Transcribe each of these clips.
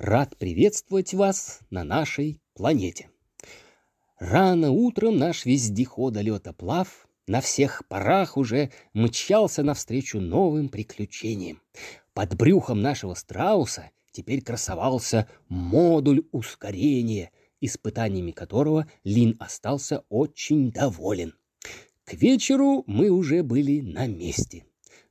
рад приветствовать вас на нашей планете. Рано утром наш вездеход летоплав на всех парах уже мчался навстречу новым приключениям. Под брюхом нашего страуса теперь красовался модуль ускорения, испытаниями которого Лин остался очень доволен. К вечеру мы уже были на месте.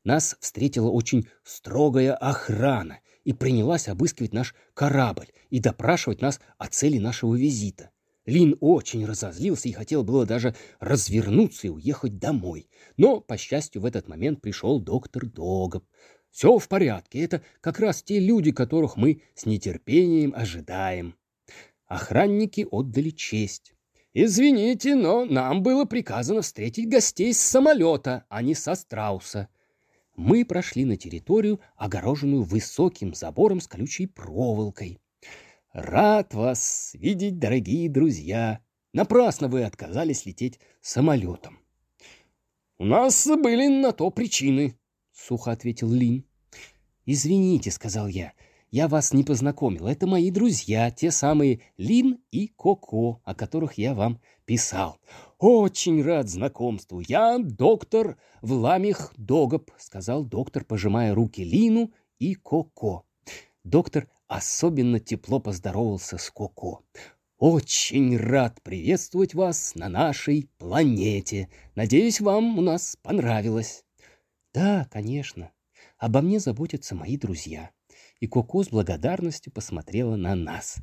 Нас встретила очень строгая охрана и принялась обыскивать наш корабль и допрашивать нас о цели нашего визита. Лин очень разозлился и хотел было даже развернуться и уехать домой. Но, по счастью, в этот момент пришел доктор Догоб. Все в порядке, это как раз те люди, которых мы с нетерпением ожидаем. Охранники отдали честь. «Извините, но нам было приказано встретить гостей с самолета, а не со страуса». Мы прошли на территорию, огороженную высоким забором с колючей проволокой. «Рад вас видеть, дорогие друзья! Напрасно вы отказались лететь самолетом». «У нас были на то причины», — сухо ответил Лин. «Извините», — сказал я, — я вас не познакомил. Это мои друзья, те самые Лин и Коко, о которых я вам писал. Очень рад знакомству. Я доктор Вламих Догоб, сказал доктор, пожимая руки Лину и Коко. Доктор особенно тепло поздоровался с Коко. Очень рад приветствовать вас на нашей планете. Надеюсь, вам у нас понравилось. Да, конечно. Обо мне заботятся мои друзья и Коко с благодарностью посмотрела на нас.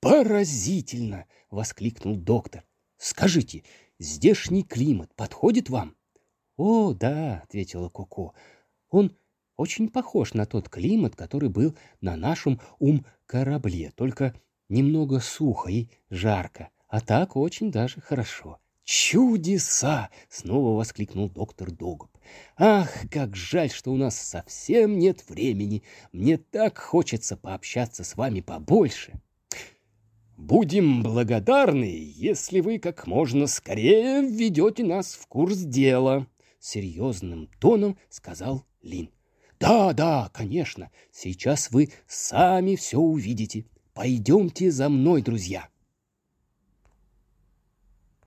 «Поразительно!» — воскликнул доктор. «Скажите, здешний климат подходит вам?» «О, да», — ответила Коко. «Он очень похож на тот климат, который был на нашем ум-корабле, только немного сухо и жарко, а так очень даже хорошо. «Чудеса!» — снова воскликнул доктор Догоб. «Ах, как жаль, что у нас совсем нет времени. Мне так хочется пообщаться с вами побольше». «Будем благодарны, если вы как можно скорее введете нас в курс дела», — серьезным тоном сказал Лин. «Да, да, конечно, сейчас вы сами все увидите. Пойдемте за мной, друзья».